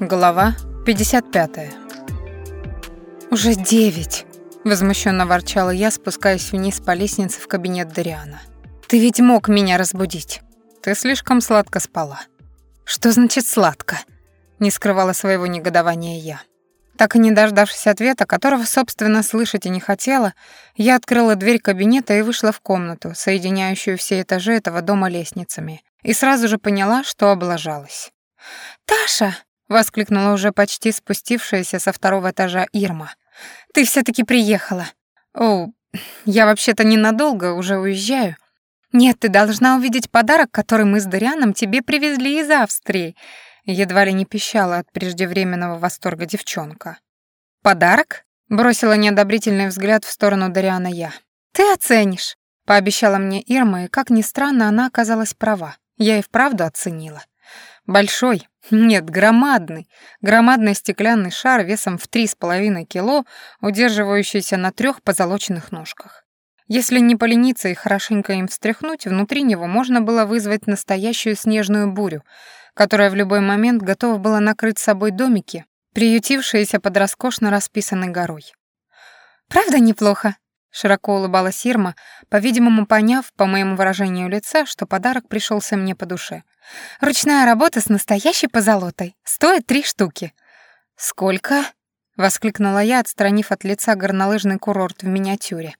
Глава 55. «Уже девять!» — возмущенно ворчала я, спускаясь вниз по лестнице в кабинет Дариана. «Ты ведь мог меня разбудить. Ты слишком сладко спала». «Что значит сладко?» — не скрывала своего негодования я. Так и не дождавшись ответа, которого, собственно, слышать и не хотела, я открыла дверь кабинета и вышла в комнату, соединяющую все этажи этого дома лестницами, и сразу же поняла, что облажалась. «Таша!» Воскликнула уже почти спустившаяся со второго этажа Ирма. Ты все таки приехала. О, я вообще-то ненадолго, уже уезжаю. Нет, ты должна увидеть подарок, который мы с Дарианом тебе привезли из Австрии. Едва ли не пищала от преждевременного восторга девчонка. Подарок? Бросила неодобрительный взгляд в сторону Дариана я. Ты оценишь, пообещала мне Ирма, и как ни странно, она оказалась права. Я и вправду оценила. Большой, нет, громадный, громадный стеклянный шар весом в три с половиной кило, удерживающийся на трех позолоченных ножках. Если не полениться и хорошенько им встряхнуть, внутри него можно было вызвать настоящую снежную бурю, которая в любой момент готова была накрыть собой домики, приютившиеся под роскошно расписанной горой. «Правда неплохо?» Широко улыбалась Ирма, по-видимому, поняв по моему выражению лица, что подарок пришелся мне по душе. «Ручная работа с настоящей позолотой. Стоит три штуки». «Сколько?» — воскликнула я, отстранив от лица горнолыжный курорт в миниатюре.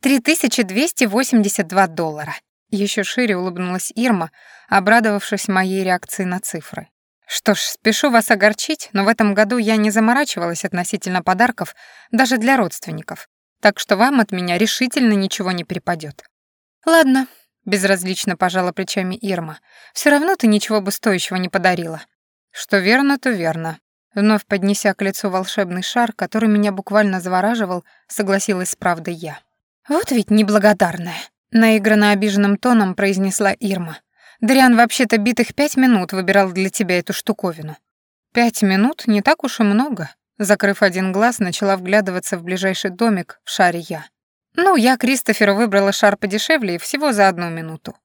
«Три тысячи двести восемьдесят два доллара». Еще шире улыбнулась Ирма, обрадовавшись моей реакции на цифры. Что ж, спешу вас огорчить, но в этом году я не заморачивалась относительно подарков даже для родственников так что вам от меня решительно ничего не перепадет. Ладно, безразлично пожала плечами Ирма. Все равно ты ничего бы стоящего не подарила. Что верно, то верно. Вновь поднеся к лицу волшебный шар, который меня буквально завораживал, согласилась с правдой я. Вот ведь неблагодарная, наигранно обиженным тоном произнесла Ирма. Дриан вообще-то битых пять минут выбирал для тебя эту штуковину. Пять минут не так уж и много, Закрыв один глаз, начала вглядываться в ближайший домик в шаре я. Ну, я Кристоферу выбрала шар подешевле и всего за одну минуту.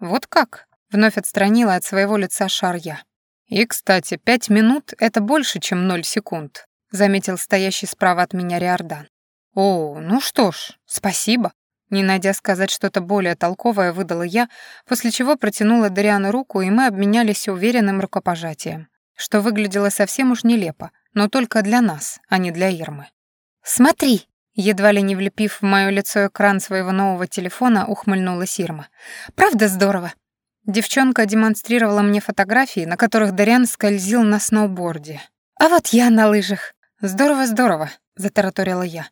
Вот как? Вновь отстранила от своего лица шар я. И, кстати, пять минут — это больше, чем ноль секунд, заметил стоящий справа от меня Риордан. О, ну что ж, спасибо. Не найдя сказать что-то более толковое, выдала я, после чего протянула Дариану руку, и мы обменялись уверенным рукопожатием, что выглядело совсем уж нелепо, но только для нас, а не для Ирмы. «Смотри!» Едва ли не влепив в моё лицо экран своего нового телефона, ухмыльнулась Ирма. «Правда здорово?» Девчонка демонстрировала мне фотографии, на которых Дариан скользил на сноуборде. «А вот я на лыжах. Здорово-здорово», — затараторила я.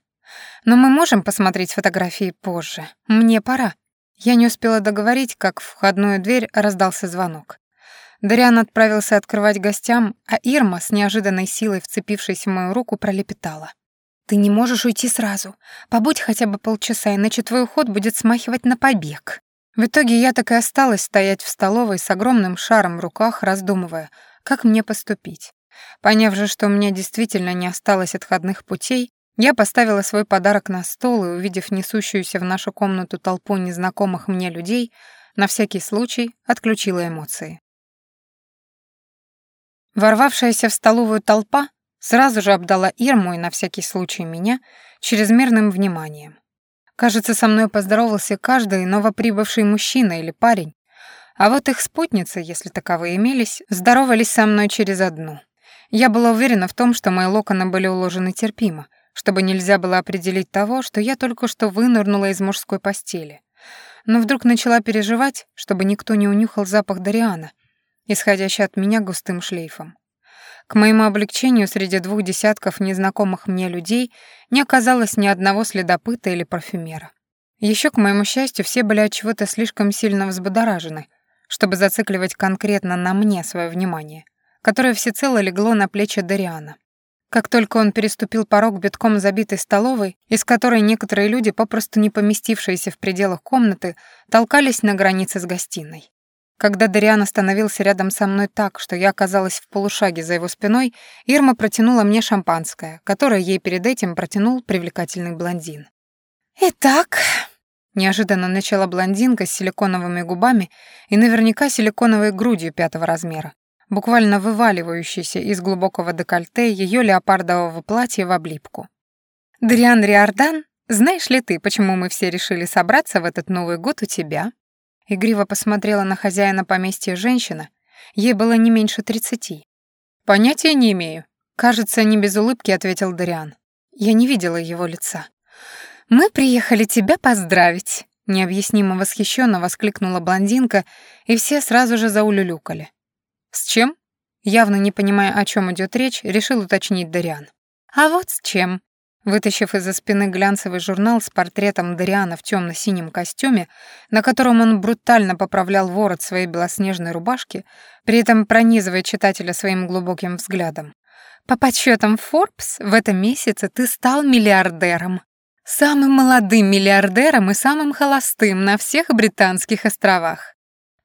«Но мы можем посмотреть фотографии позже. Мне пора». Я не успела договорить, как в входную дверь раздался звонок. Дариан отправился открывать гостям, а Ирма, с неожиданной силой вцепившись в мою руку, пролепетала. «Ты не можешь уйти сразу. Побудь хотя бы полчаса, иначе твой уход будет смахивать на побег». В итоге я так и осталась стоять в столовой с огромным шаром в руках, раздумывая, как мне поступить. Поняв же, что у меня действительно не осталось отходных путей, я поставила свой подарок на стол и, увидев несущуюся в нашу комнату толпу незнакомых мне людей, на всякий случай отключила эмоции. Ворвавшаяся в столовую толпа сразу же обдала Ирму и на всякий случай меня чрезмерным вниманием. Кажется, со мной поздоровался каждый новоприбывший мужчина или парень, а вот их спутницы, если таковые имелись, здоровались со мной через одну. Я была уверена в том, что мои локоны были уложены терпимо, чтобы нельзя было определить того, что я только что вынырнула из мужской постели. Но вдруг начала переживать, чтобы никто не унюхал запах Дариана — исходящий от меня густым шлейфом. К моему облегчению среди двух десятков незнакомых мне людей не оказалось ни одного следопыта или парфюмера. Еще, к моему счастью, все были от чего-то слишком сильно взбудоражены, чтобы зацикливать конкретно на мне свое внимание, которое всецело легло на плечи Дариана. Как только он переступил порог битком забитой столовой, из которой некоторые люди, попросту не поместившиеся в пределах комнаты, толкались на границе с гостиной. Когда Дариан остановился рядом со мной так, что я оказалась в полушаге за его спиной, Ирма протянула мне шампанское, которое ей перед этим протянул привлекательный блондин. «Итак...» — неожиданно начала блондинка с силиконовыми губами и наверняка силиконовой грудью пятого размера, буквально вываливающийся из глубокого декольте ее леопардового платья в облипку. «Дриан Риордан, знаешь ли ты, почему мы все решили собраться в этот Новый год у тебя?» Игриво посмотрела на хозяина поместья женщина, ей было не меньше тридцати. «Понятия не имею», — кажется, не без улыбки ответил Дариан. Я не видела его лица. «Мы приехали тебя поздравить», — необъяснимо восхищенно воскликнула блондинка, и все сразу же заулюлюкали. «С чем?» Явно не понимая, о чем идет речь, решил уточнить Дариан. «А вот с чем», Вытащив из-за спины глянцевый журнал с портретом Дариана в темно-синем костюме, на котором он брутально поправлял ворот своей белоснежной рубашки, при этом пронизывая читателя своим глубоким взглядом. «По подсчетам Forbes, в этом месяце ты стал миллиардером. Самым молодым миллиардером и самым холостым на всех британских островах»,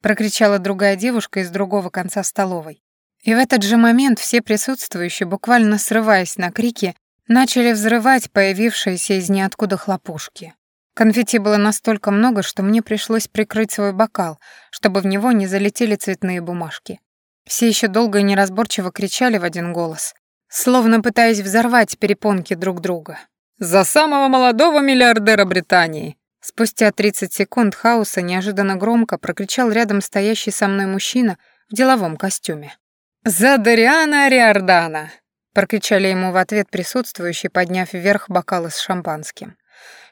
прокричала другая девушка из другого конца столовой. И в этот же момент все присутствующие, буквально срываясь на крики, начали взрывать появившиеся из ниоткуда хлопушки. Конфетти было настолько много, что мне пришлось прикрыть свой бокал, чтобы в него не залетели цветные бумажки. Все еще долго и неразборчиво кричали в один голос, словно пытаясь взорвать перепонки друг друга. «За самого молодого миллиардера Британии!» Спустя 30 секунд хаоса неожиданно громко прокричал рядом стоящий со мной мужчина в деловом костюме. «За Дариана Риордана!» Прокричали ему в ответ присутствующие, подняв вверх бокалы с шампанским.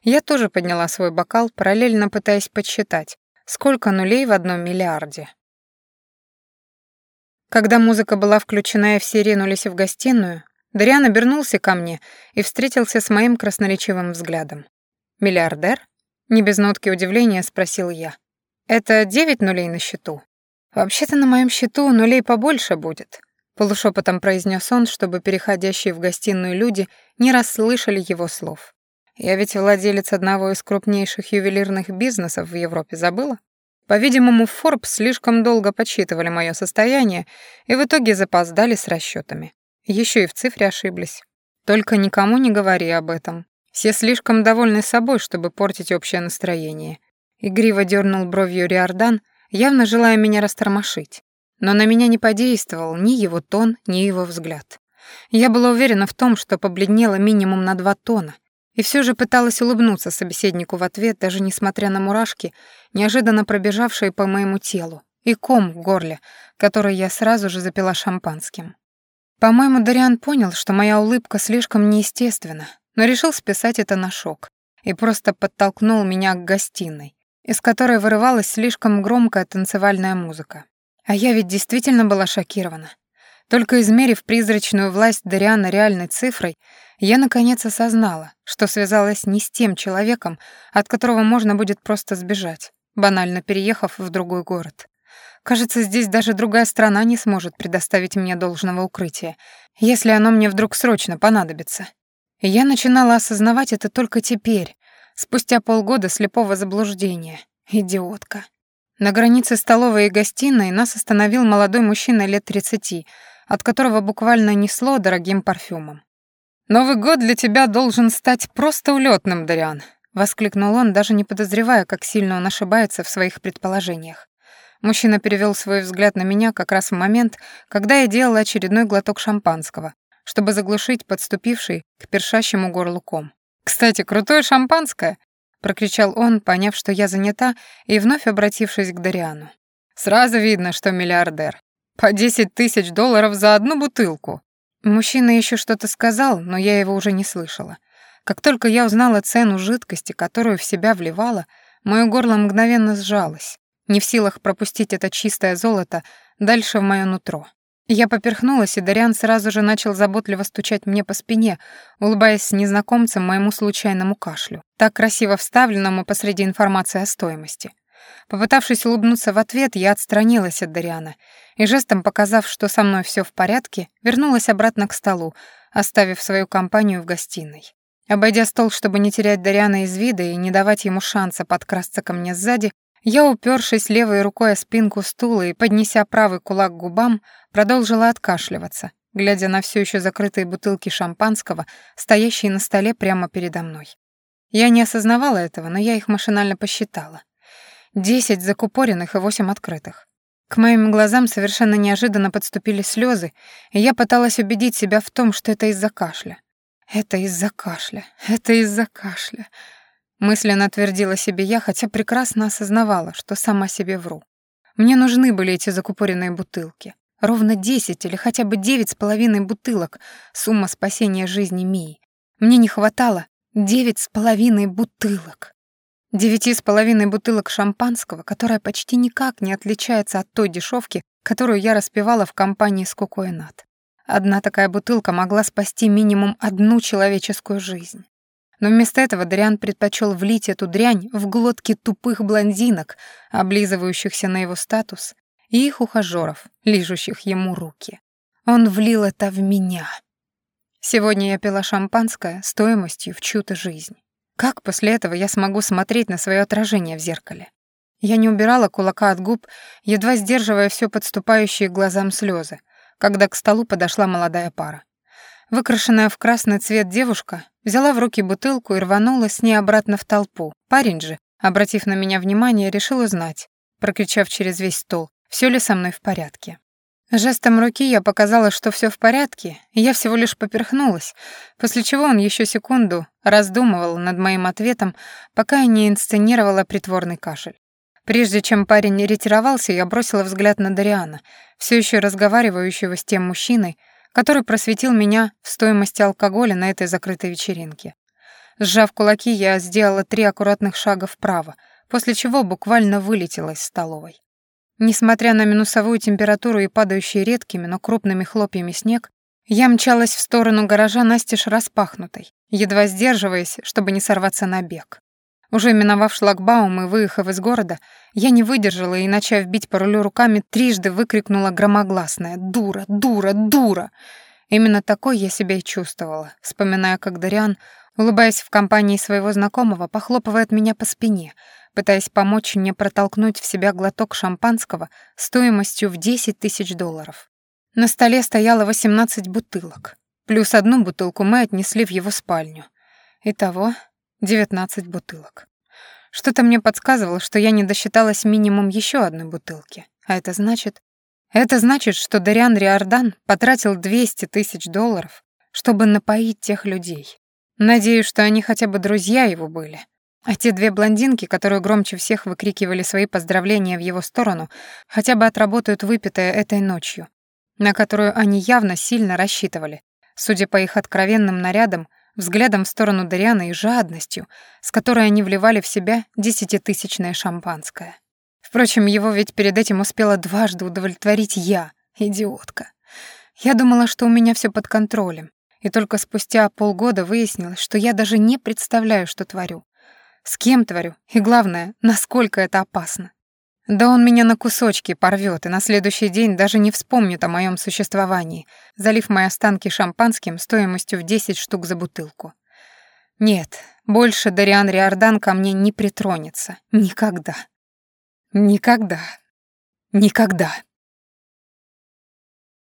Я тоже подняла свой бокал, параллельно пытаясь подсчитать, сколько нулей в одном миллиарде. Когда музыка была включена и все ринулись в гостиную, Дариан обернулся ко мне и встретился с моим красноречивым взглядом. «Миллиардер?» — не без нотки удивления спросил я. «Это девять нулей на счету?» «Вообще-то на моем счету нулей побольше будет», Полушепотом произнес он, чтобы переходящие в гостиную люди не расслышали его слов. «Я ведь владелец одного из крупнейших ювелирных бизнесов в Европе, забыла? По-видимому, Forbes слишком долго подсчитывали мое состояние и в итоге запоздали с расчетами. Еще и в цифре ошиблись. Только никому не говори об этом. Все слишком довольны собой, чтобы портить общее настроение». Игриво дернул бровью Риордан, явно желая меня растормошить. Но на меня не подействовал ни его тон, ни его взгляд. Я была уверена в том, что побледнела минимум на два тона, и все же пыталась улыбнуться собеседнику в ответ, даже несмотря на мурашки, неожиданно пробежавшие по моему телу, и ком в горле, который я сразу же запила шампанским. По-моему, Дариан понял, что моя улыбка слишком неестественна, но решил списать это на шок и просто подтолкнул меня к гостиной, из которой вырывалась слишком громкая танцевальная музыка. А я ведь действительно была шокирована. Только измерив призрачную власть Дариана реальной цифрой, я наконец осознала, что связалась не с тем человеком, от которого можно будет просто сбежать, банально переехав в другой город. Кажется, здесь даже другая страна не сможет предоставить мне должного укрытия, если оно мне вдруг срочно понадобится. Я начинала осознавать это только теперь, спустя полгода слепого заблуждения. Идиотка. На границе столовой и гостиной нас остановил молодой мужчина лет 30, от которого буквально несло дорогим парфюмом. «Новый год для тебя должен стать просто улетным, Дариан», — воскликнул он, даже не подозревая, как сильно он ошибается в своих предположениях. Мужчина перевел свой взгляд на меня как раз в момент, когда я делала очередной глоток шампанского, чтобы заглушить подступивший к першащему горлу ком. «Кстати, крутое шампанское!» Прокричал он, поняв, что я занята, и вновь обратившись к Дариану. «Сразу видно, что миллиардер. По десять тысяч долларов за одну бутылку». Мужчина еще что-то сказал, но я его уже не слышала. Как только я узнала цену жидкости, которую в себя вливала, мое горло мгновенно сжалось, не в силах пропустить это чистое золото дальше в мое нутро. Я поперхнулась, и Дариан сразу же начал заботливо стучать мне по спине, улыбаясь с незнакомцем моему случайному кашлю, так красиво вставленному посреди информации о стоимости. Попытавшись улыбнуться в ответ, я отстранилась от Дариана и жестом показав, что со мной все в порядке, вернулась обратно к столу, оставив свою компанию в гостиной. Обойдя стол, чтобы не терять Дариана из вида и не давать ему шанса подкрасться ко мне сзади, я, упершись левой рукой о спинку стула и поднеся правый кулак к губам, продолжила откашливаться, глядя на все еще закрытые бутылки шампанского, стоящие на столе прямо передо мной. Я не осознавала этого, но я их машинально посчитала. Десять закупоренных и восемь открытых. К моим глазам совершенно неожиданно подступили слезы, и я пыталась убедить себя в том, что это из-за кашля. Это из-за кашля, это из-за кашля. Мысленно твердила себе я, хотя прекрасно осознавала, что сама себе вру. Мне нужны были эти закупоренные бутылки. Ровно десять или хотя бы девять с половиной бутылок — сумма спасения жизни Мии. Мне не хватало девять с половиной бутылок. Девяти с половиной бутылок шампанского, которая почти никак не отличается от той дешевки, которую я распивала в компании с Коко и Нат. Одна такая бутылка могла спасти минимум одну человеческую жизнь. Но вместо этого Дариан предпочел влить эту дрянь в глотки тупых блондинок, облизывающихся на его статус, и их ухажёров, лижущих ему руки. Он влил это в меня. Сегодня я пила шампанское стоимостью в чью-то жизнь. Как после этого я смогу смотреть на свое отражение в зеркале? Я не убирала кулака от губ, едва сдерживая все подступающие к глазам слезы, когда к столу подошла молодая пара. Выкрашенная в красный цвет девушка взяла в руки бутылку и рванула с ней обратно в толпу. Парень же, обратив на меня внимание, решил узнать, прокричав через весь стол, все ли со мной в порядке. Жестом руки я показала, что все в порядке, и я всего лишь поперхнулась, после чего он еще секунду раздумывал над моим ответом, пока я не инсценировала притворный кашель. Прежде чем парень ретировался, я бросила взгляд на Дариана, все еще разговаривающего с тем мужчиной, который просветил меня в стоимости алкоголя на этой закрытой вечеринке. Сжав кулаки, я сделала три аккуратных шага вправо, после чего буквально вылетела из столовой. Несмотря на минусовую температуру и падающий редкими, но крупными хлопьями снег, я мчалась в сторону гаража настежь распахнутой, едва сдерживаясь, чтобы не сорваться на бег. Уже миновав шлагбаум и выехав из города, я не выдержала и, начав бить по рулю руками, трижды выкрикнула громогласное «Дура! Дура! Дура!». Именно такой я себя и чувствовала, вспоминая, как Дариан, улыбаясь в компании своего знакомого, похлопывает меня по спине, пытаясь помочь мне протолкнуть в себя глоток шампанского стоимостью в 10 тысяч долларов. На столе стояло 18 бутылок. Плюс одну бутылку мы отнесли в его спальню. Итого 19 бутылок. Что-то мне подсказывало, что я не досчиталась минимум еще одной бутылки. А это значит... Это значит, что Дариан Риордан потратил 200 тысяч долларов, чтобы напоить тех людей. Надеюсь, что они хотя бы друзья его были. А те две блондинки, которые громче всех выкрикивали свои поздравления в его сторону, хотя бы отработают выпитое этой ночью, на которую они явно сильно рассчитывали, судя по их откровенным нарядам, взглядом в сторону Дариана и жадностью, с которой они вливали в себя десятитысячное шампанское. Впрочем, его ведь перед этим успела дважды удовлетворить я, идиотка. Я думала, что у меня все под контролем, и только спустя полгода выяснилось, что я даже не представляю, что творю. С кем творю? И главное, насколько это опасно. Да он меня на кусочки порвет и на следующий день даже не вспомнит о моем существовании, залив мои останки шампанским стоимостью в 10 штук за бутылку. Нет, больше Дариан Риордан ко мне не притронется. Никогда. Никогда. Никогда.